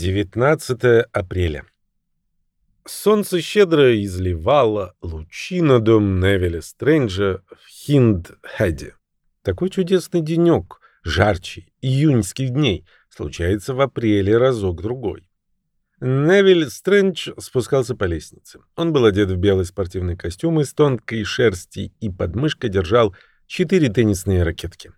19 апреля. Солнце щедро изливало лучи на дом Невеля Стрэнджа в Хинд-Хеде. Такой чудесный денек, жарче июньских дней, случается в апреле разок-другой. Невиль Стрэндж спускался по лестнице. Он был одет в белый спортивный костюм из тонкой шерсти и под мышкой держал четыре теннисные ракетки.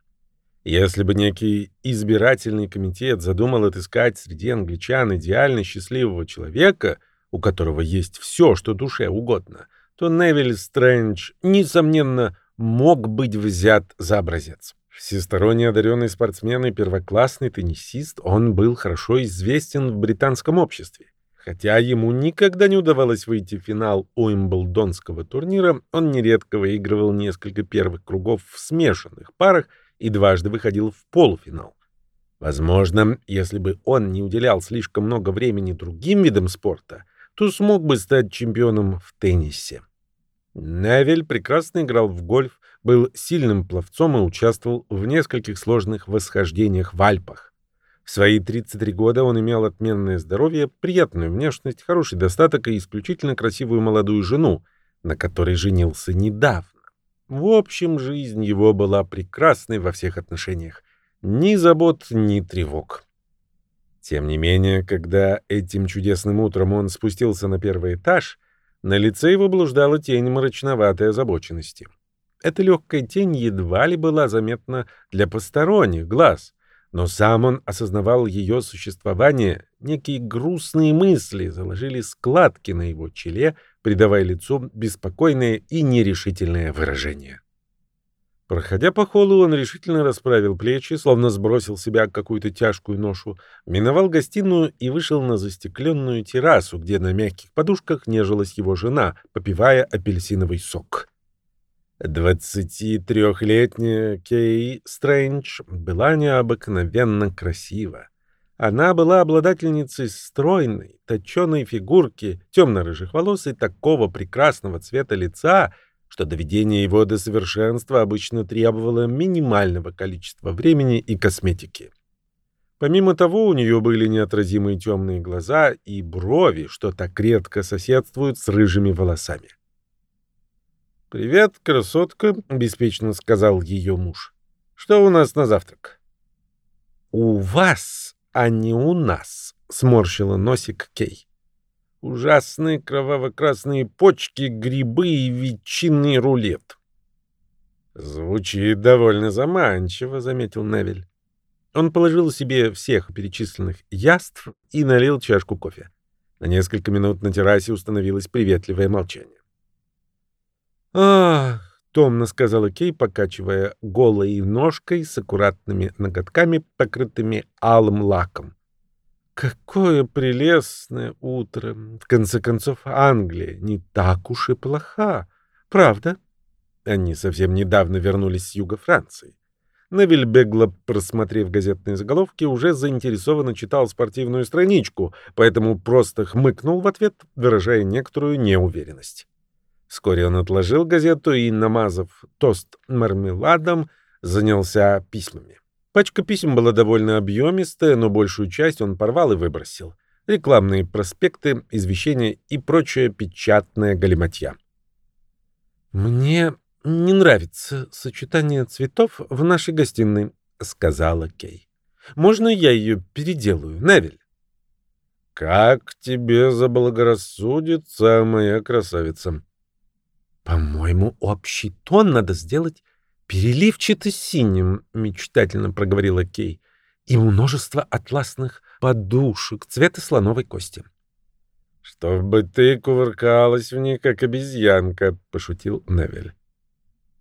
Если бы некий избирательный комитет задумал отыскать среди англичан идеально счастливого человека, у которого есть все, что душе угодно, то Невиль Стрэндж, несомненно, мог быть взят за образец. Всесторонне одаренный спортсмен и первоклассный теннисист, он был хорошо известен в британском обществе. Хотя ему никогда не удавалось выйти в финал Уимблдонского турнира, он нередко выигрывал несколько первых кругов в смешанных парах и дважды выходил в полуфинал. Возможно, если бы он не уделял слишком много времени другим видам спорта, то смог бы стать чемпионом в теннисе. Невель прекрасно играл в гольф, был сильным пловцом и участвовал в нескольких сложных восхождениях в Альпах. В свои 33 года он имел отменное здоровье, приятную внешность, хороший достаток и исключительно красивую молодую жену, на которой женился недавно. В общем, жизнь его была прекрасной во всех отношениях. Ни забот, ни тревог. Тем не менее, когда этим чудесным утром он спустился на первый этаж, на лице его блуждала тень мрачноватой озабоченности. Эта легкая тень едва ли была заметна для посторонних глаз, но сам он осознавал ее существование, некие грустные мысли заложили складки на его челе — придавая лицу беспокойное и нерешительное выражение. Проходя по холлу, он решительно расправил плечи, словно сбросил с себя какую-то тяжкую ношу, миновал гостиную и вышел на застекленную террасу, где на мягких подушках нежилась его жена, попивая апельсиновый сок. Двадцатитрехлетняя Кей Стрэндж была необыкновенно красива. Она была обладательницей стройной, точеной фигурки, темно-рыжих волос и такого прекрасного цвета лица, что доведение его до совершенства обычно требовало минимального количества времени и косметики. Помимо того, у нее были неотразимые темные глаза и брови, что так редко соседствуют с рыжими волосами. «Привет, красотка», — беспечно сказал ее муж. «Что у нас на завтрак?» «У вас а не у нас», — сморщила носик Кей. «Ужасные кроваво-красные почки, грибы и ветчинный рулет». «Звучит довольно заманчиво», — заметил Невель. Он положил себе всех перечисленных яств и налил чашку кофе. На несколько минут на террасе установилось приветливое молчание. «Ах!» — томно сказала Кей, покачивая голой ножкой с аккуратными ноготками, покрытыми алым лаком. «Какое прелестное утро! В конце концов, Англия не так уж и плоха, правда?» Они совсем недавно вернулись с юга Франции. Невиль бегло, просмотрев газетные заголовки, уже заинтересованно читал спортивную страничку, поэтому просто хмыкнул в ответ, выражая некоторую неуверенность. Вскоре он отложил газету и, намазав тост мармеладом, занялся письмами. Пачка писем была довольно объемистая, но большую часть он порвал и выбросил. Рекламные проспекты, извещения и прочая печатная галиматья. «Мне не нравится сочетание цветов в нашей гостиной», — сказала Кей. «Можно я ее переделаю, Невель?» «Как тебе заблагорассудится, моя красавица?» «По-моему, общий тон надо сделать переливчато-синим», — мечтательно проговорила Кей, «и множество атласных подушек цвета слоновой кости». «Чтобы ты кувыркалась в ней, как обезьянка», — пошутил Невель.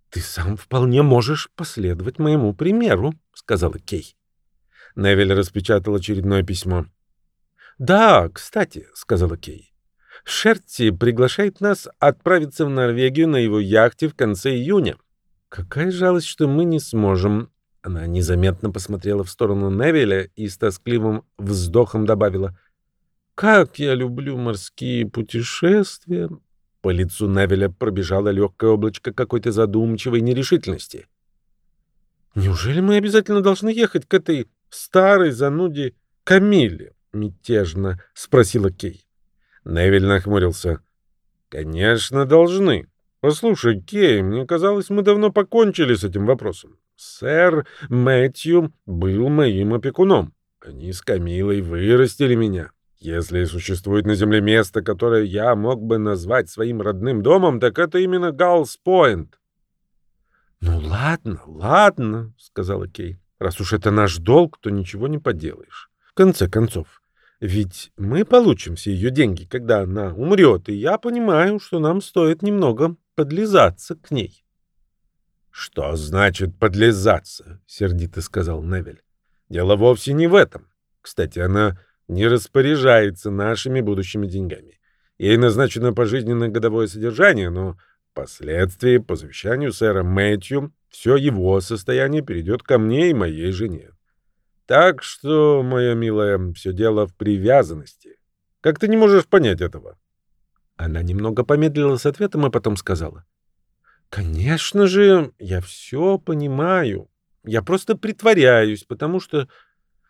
«Ты сам вполне можешь последовать моему примеру», — сказала Кей. Невель распечатал очередное письмо. «Да, кстати», — сказала Кей, Шерти приглашает нас отправиться в Норвегию на его яхте в конце июня. Какая жалость, что мы не сможем. Она незаметно посмотрела в сторону Невеля и с тоскливым вздохом добавила. «Как я люблю морские путешествия!» По лицу Невеля пробежало легкое облачко какой-то задумчивой нерешительности. «Неужели мы обязательно должны ехать к этой старой зануде Камиле?» — мятежно спросила Кей. Невиль нахмурился. «Конечно, должны. Послушай, Кей, мне казалось, мы давно покончили с этим вопросом. Сэр Мэтью был моим опекуном. Они с Камилой вырастили меня. Если существует на Земле место, которое я мог бы назвать своим родным домом, так это именно Галс-Пойнт. «Ну ладно, ладно», — сказала Кей. «Раз уж это наш долг, то ничего не поделаешь. В конце концов, ведь мы получим все ее деньги, когда она умрет, и я понимаю, что нам стоит немного подлизаться к ней». «Что значит подлизаться?» — сердито сказал Невель. «Дело вовсе не в этом. Кстати, она не распоряжается нашими будущими деньгами. Ей назначено пожизненное годовое содержание, но впоследствии, по завещанию сэра Мэтью, все его состояние перейдет ко мне и моей жене. Так что, моя милая, все дело в привязанности. Как ты не можешь понять этого? Она немного помедлила с ответом, а потом сказала. «Конечно же, я все понимаю. Я просто притворяюсь, потому что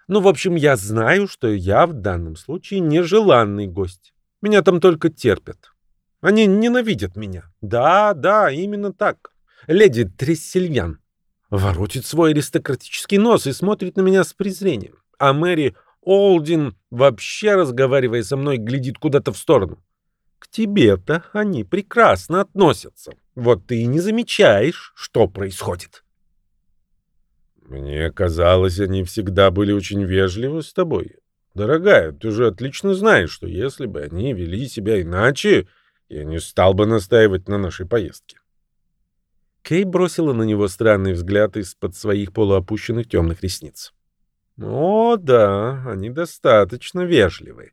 ну, в общем, я знаю, что я в данном случае нежеланный гость. Меня там только терпят. Они ненавидят меня. Да, да, именно так. Леди Трессельян воротит свой аристократический нос и смотрит на меня с презрением. А Мэри Олдин, вообще разговаривая со мной, глядит куда-то в сторону. К тебе-то они прекрасно относятся. Вот ты и не замечаешь, что происходит. Мне казалось, они всегда были очень вежливы с тобой. Дорогая, ты же отлично знаешь, что если бы они вели себя иначе, я не стал бы настаивать на нашей поездке. Кей бросила на него странный взгляд из-под своих полуопущенных темных ресниц. О, да, они достаточно вежливы.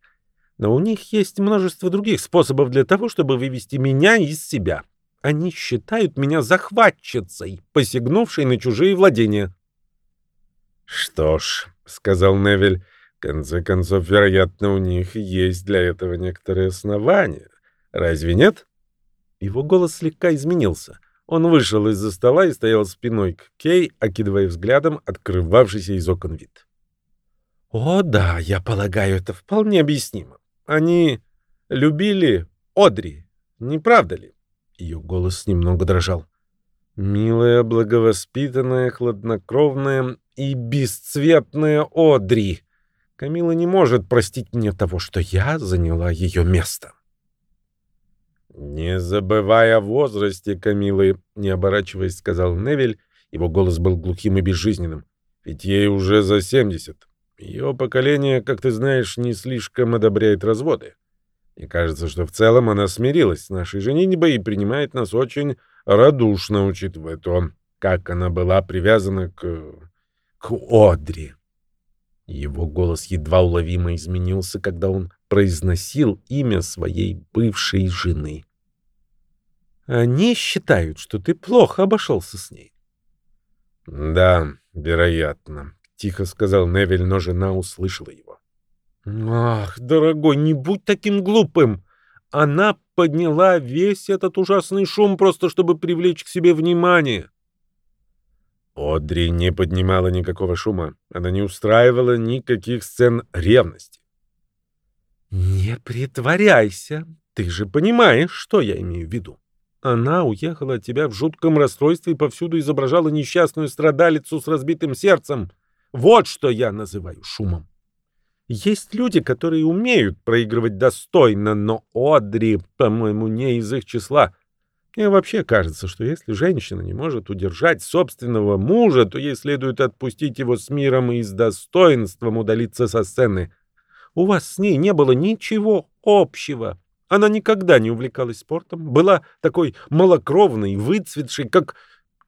Но у них есть множество других способов для того, чтобы вывести меня из себя. Они считают меня захватчицей, посягнувшей на чужие владения. «Что ж», — сказал Невель, — «в конце концов, вероятно, у них есть для этого некоторые основания. Разве нет?» Его голос слегка изменился. Он вышел из-за стола и стоял спиной к Кей, окидывая взглядом открывавшийся из окон вид. «О, да, я полагаю, это вполне объяснимо. Они любили Одри, не правда ли?» Ее голос немного дрожал. «Милая, благовоспитанная, хладнокровная и бесцветная Одри. Камила не может простить мне того, что я заняла ее место. «Не забывай о возрасте Камилы», — не оборачиваясь, сказал Невель. Его голос был глухим и безжизненным. «Ведь ей уже за семьдесят. Ее поколение, как ты знаешь, не слишком одобряет разводы. Мне кажется, что в целом она смирилась с нашей женитьбой и принимает нас очень радушно, учитывая то, как она была привязана к к Одри. Его голос едва уловимо изменился, когда он произносил имя своей бывшей жены. Они считают, что ты плохо обошелся с ней. Да, вероятно, тихо сказал Невиль, но жена услышала его. Ах, дорогой, не будь таким глупым. Она подняла весь этот ужасный шум просто чтобы привлечь к себе внимание. Одри не поднимала никакого шума. Она не устраивала никаких сцен ревности. «Не притворяйся. Ты же понимаешь, что я имею в виду. Она уехала от тебя в жутком расстройстве и повсюду изображала несчастную страдалицу с разбитым сердцем. Вот что я называю шумом. Есть люди, которые умеют проигрывать достойно, но Одри, по-моему, не из их числа. Мне вообще кажется, что если женщина не может удержать собственного мужа, то ей следует отпустить его с миром и с достоинством удалиться со сцены. У вас с ней не было ничего общего. Она никогда не увлекалась спортом, была такой малокровной, выцветшей, как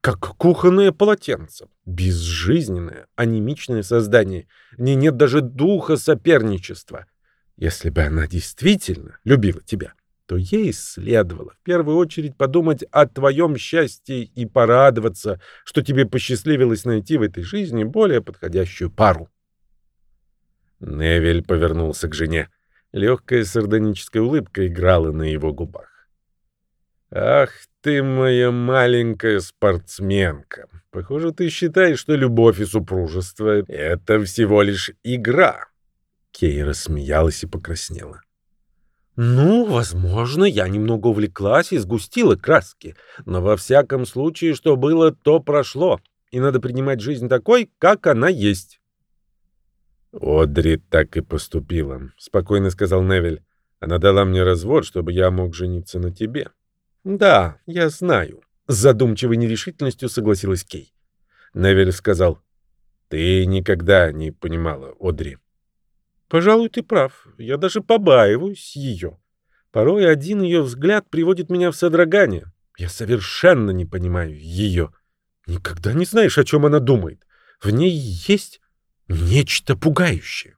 как кухонное полотенце. Безжизненное, анемичное создание. В ней нет даже духа соперничества. Если бы она действительно любила тебя, то ей следовало в первую очередь подумать о твоем счастье и порадоваться, что тебе посчастливилось найти в этой жизни более подходящую пару. Невель повернулся к жене. Легкая сардоническая улыбка играла на его губах. «Ах ты моя маленькая спортсменка! Похоже, ты считаешь, что любовь и супружество — это всего лишь игра. Кей рассмеялась и покраснела. Ну, возможно, я немного увлеклась и сгустила краски, но во всяком случае, что было, то прошло, и надо принимать жизнь такой, как она есть. Одри так и поступила, спокойно сказал Невиль. Она дала мне развод, чтобы я мог жениться на тебе. Да, я знаю, с задумчивой нерешительностью согласилась Кей. Невиль сказал: "Ты никогда не понимала Одри. Пожалуй, ты прав. Я даже побаиваюсь ее. Порой один ее взгляд приводит меня в содрогание. Я совершенно не понимаю ее. Никогда не знаешь, о чем она думает. В ней есть нечто пугающее.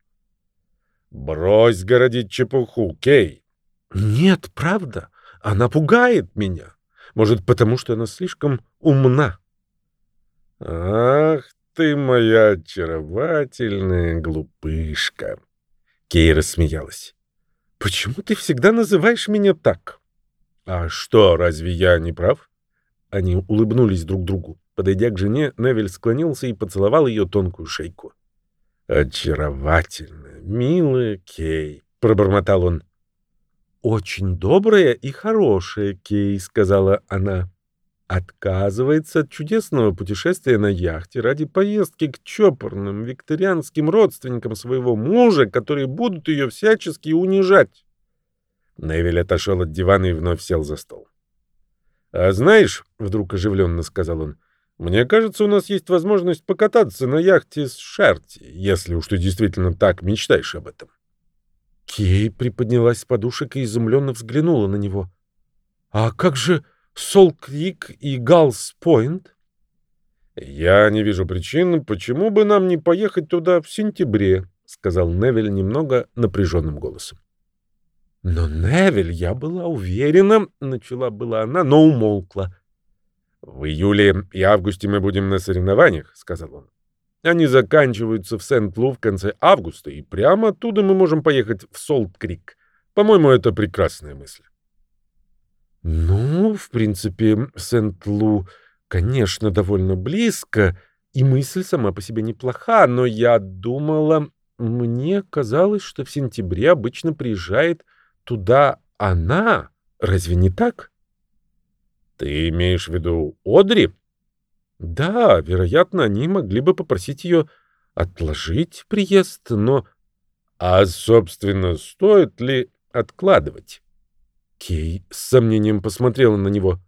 Брось городить чепуху, Кей. Нет, правда. Она пугает меня. Может, потому что она слишком умна. Ах ты моя очаровательная глупышка. Кей рассмеялась. «Почему ты всегда называешь меня так?» «А что, разве я не прав?» Они улыбнулись друг другу. Подойдя к жене, Невель склонился и поцеловал ее тонкую шейку. «Очаровательная, милая Кей», — пробормотал он. «Очень добрая и хорошая Кей», — сказала она отказывается от чудесного путешествия на яхте ради поездки к чопорным викторианским родственникам своего мужа, которые будут ее всячески унижать. Невиль отошел от дивана и вновь сел за стол. «А знаешь, — вдруг оживленно сказал он, — мне кажется, у нас есть возможность покататься на яхте с Шарти, если уж ты действительно так мечтаешь об этом». Кей приподнялась с подушек и изумленно взглянула на него. «А как же...» Солкрик и Галс-Пойнт? «Я не вижу причин, почему бы нам не поехать туда в сентябре», — сказал Невель немного напряженным голосом. «Но, Невель, я была уверена», — начала была она, но умолкла. «В июле и августе мы будем на соревнованиях», — сказал он. «Они заканчиваются в Сент-Лу в конце августа, и прямо оттуда мы можем поехать в Солт-Крик. По-моему, это прекрасная мысль». Ну, в принципе, Сент-Лу, конечно, довольно близко, и мысль сама по себе неплоха, но я думала, мне казалось, что в сентябре обычно приезжает туда она. Разве не так? Ты имеешь в виду Одри? Да, вероятно, они могли бы попросить ее отложить приезд, но... А, собственно, стоит ли откладывать? Кей с сомнением посмотрела на него.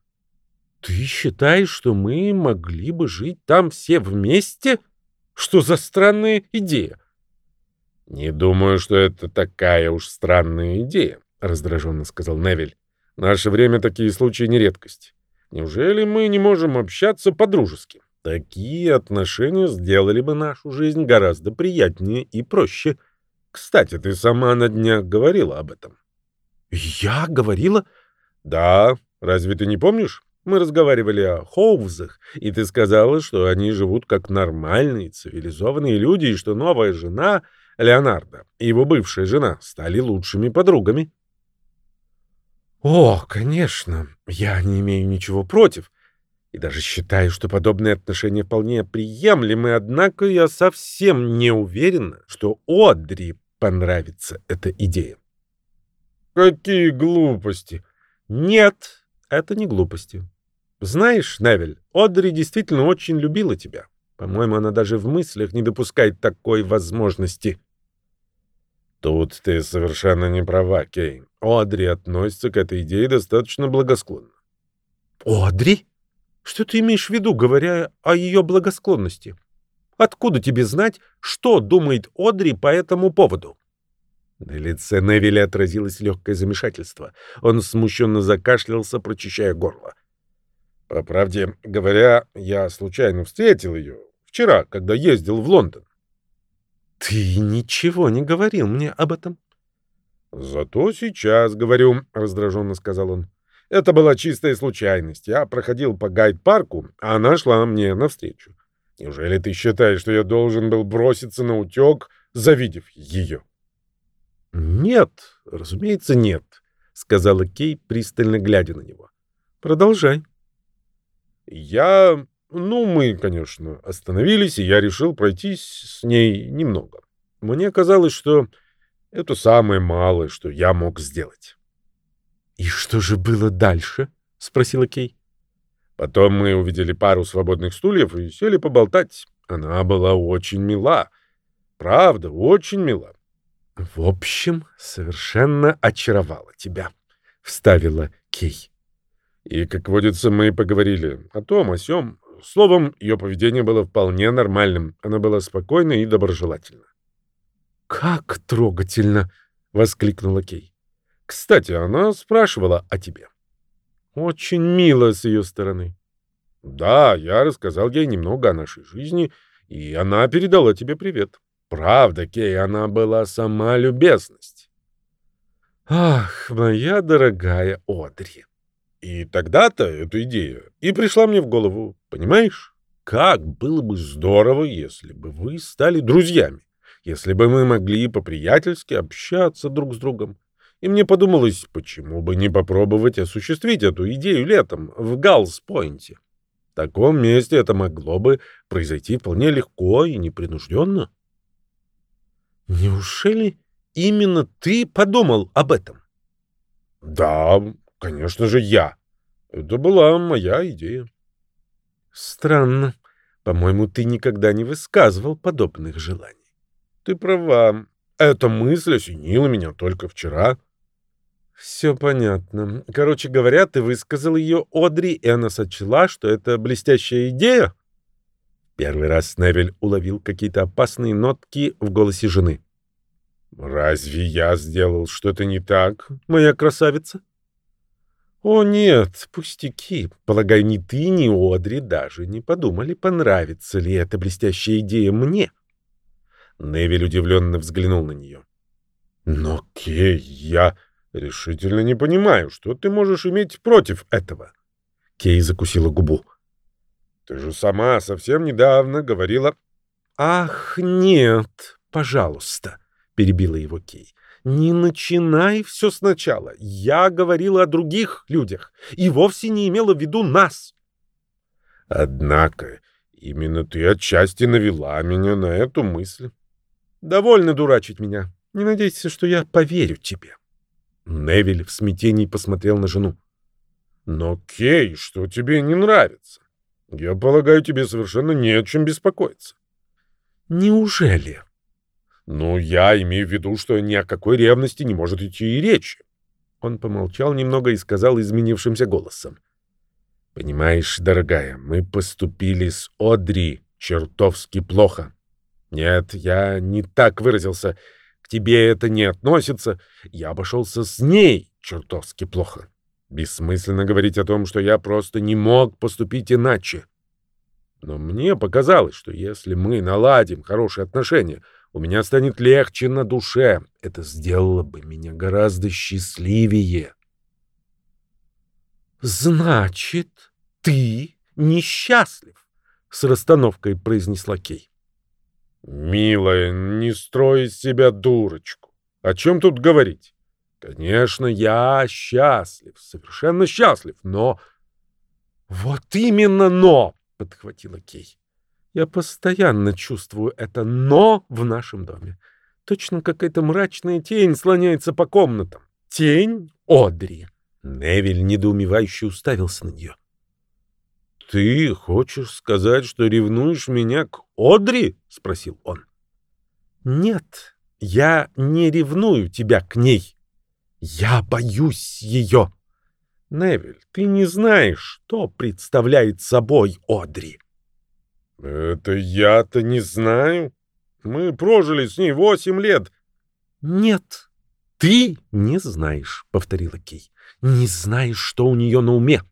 «Ты считаешь, что мы могли бы жить там все вместе? Что за странная идея?» «Не думаю, что это такая уж странная идея», — раздраженно сказал Невиль. «В наше время такие случаи не редкость. Неужели мы не можем общаться по-дружески? Такие отношения сделали бы нашу жизнь гораздо приятнее и проще. Кстати, ты сама на днях говорила об этом». «Я говорила?» «Да. Разве ты не помнишь? Мы разговаривали о Хоувзах, и ты сказала, что они живут как нормальные, цивилизованные люди, и что новая жена Леонардо и его бывшая жена стали лучшими подругами». «О, конечно, я не имею ничего против, и даже считаю, что подобные отношения вполне приемлемы, однако я совсем не уверена, что Одри понравится эта идея. Какие глупости! Нет, это не глупости. Знаешь, Невель, Одри действительно очень любила тебя. По-моему, она даже в мыслях не допускает такой возможности. Тут ты совершенно не права, Кейн. Одри относится к этой идее достаточно благосклонно. Одри? Что ты имеешь в виду, говоря о ее благосклонности? Откуда тебе знать, что думает Одри по этому поводу? На лице Невиля отразилось легкое замешательство. Он смущенно закашлялся, прочищая горло. По правде говоря, я случайно встретил ее вчера, когда ездил в Лондон. Ты ничего не говорил мне об этом. Зато сейчас говорю, раздраженно сказал он. Это была чистая случайность. Я проходил по гайд-парку, а она шла мне навстречу. Неужели ты считаешь, что я должен был броситься на утек, завидев ее? «Нет, разумеется, нет», — сказала Кей, пристально глядя на него. «Продолжай». «Я... Ну, мы, конечно, остановились, и я решил пройтись с ней немного. Мне казалось, что Это самое малое, что я мог сделать. «И что же было дальше?» — спросила Кей. Потом мы увидели пару свободных стульев и сели поболтать. Она была очень мила. Правда, очень мила. — В общем, совершенно очаровала тебя, — вставила Кей. И, как водится, мы поговорили о том, о сём. Словом, ее поведение было вполне нормальным. Она была спокойна и доброжелательна. «Как трогательно!» — воскликнула Кей. «Кстати, она спрашивала о тебе». «Очень мило с ее стороны». «Да, я рассказал ей немного о нашей жизни, и она передала тебе привет. Правда, Кей, она была сама любезность». «Ах, моя дорогая Одри!» И тогда-то эта идея и пришла мне в голову, понимаешь? Как было бы здорово, если бы вы стали друзьями, если бы мы могли по-приятельски общаться друг с другом. И мне подумалось, почему бы не попробовать осуществить эту идею летом в Галс-Пойнте. В таком месте это могло бы произойти вполне легко и непринужденно. Неужели именно ты подумал об этом? Да, Конечно же, я. Это была моя идея. Странно. По-моему, ты никогда не высказывал подобных желаний. Ты права. Эта мысль осенила меня только вчера. Все понятно. Короче говоря, ты высказал ее Одри, и она сочла, что это блестящая идея? Первый раз Невель уловил какие-то опасные нотки в голосе жены. «Разве я сделал что-то не так, моя красавица?» «О, нет, пустяки. Полагаю, ни ты, ни Одри даже не подумали, понравится ли эта блестящая идея мне». Невиль удивленно взглянул на нее. «Но, Кей, я решительно не понимаю, что ты можешь иметь против этого». Кей закусила губу. «Ты же сама совсем недавно говорила...» «Ах, нет, пожалуйста», — перебила его Кей. «Не начинай все сначала. Я говорила о других людях и вовсе не имела в виду нас». «Однако именно ты отчасти навела меня на эту мысль». «Довольно дурачить меня. Не надейся, что я поверю тебе». Невиль в смятении посмотрел на жену. «Но, Кей, что тебе не нравится? Я полагаю, тебе совершенно не о чем беспокоиться». «Неужели?» «Ну, я имею в виду, что ни о какой ревности не может идти и речи». Он помолчал немного и сказал изменившимся голосом. «Понимаешь, дорогая, мы поступили с Одри чертовски плохо. Нет, я не так выразился. К тебе это не относится. Я обошелся с ней чертовски плохо. Бессмысленно говорить о том, что я просто не мог поступить иначе. Но мне показалось, что если мы наладим хорошие отношения, у меня станет легче на душе. Это сделало бы меня гораздо счастливее. Значит, ты несчастлив, с расстановкой произнесла Кей. Милая, не строй из себя дурочку. О чем тут говорить? Конечно, я счастлив, совершенно счастлив, но... Вот именно но, подхватила Кей. Я постоянно чувствую это «но» в нашем доме. Точно какая-то мрачная тень слоняется по комнатам. Тень Одри. Невиль недоумевающе уставился на нее. — Ты хочешь сказать, что ревнуешь меня к Одри? — спросил он. — Нет, я не ревную тебя к ней. Я боюсь ее. Невиль, ты не знаешь, что представляет собой Одри. «Это я-то не знаю. Мы прожили с ней восемь лет». «Нет, ты не знаешь», — повторила Кей. «Не знаешь, что у нее на уме.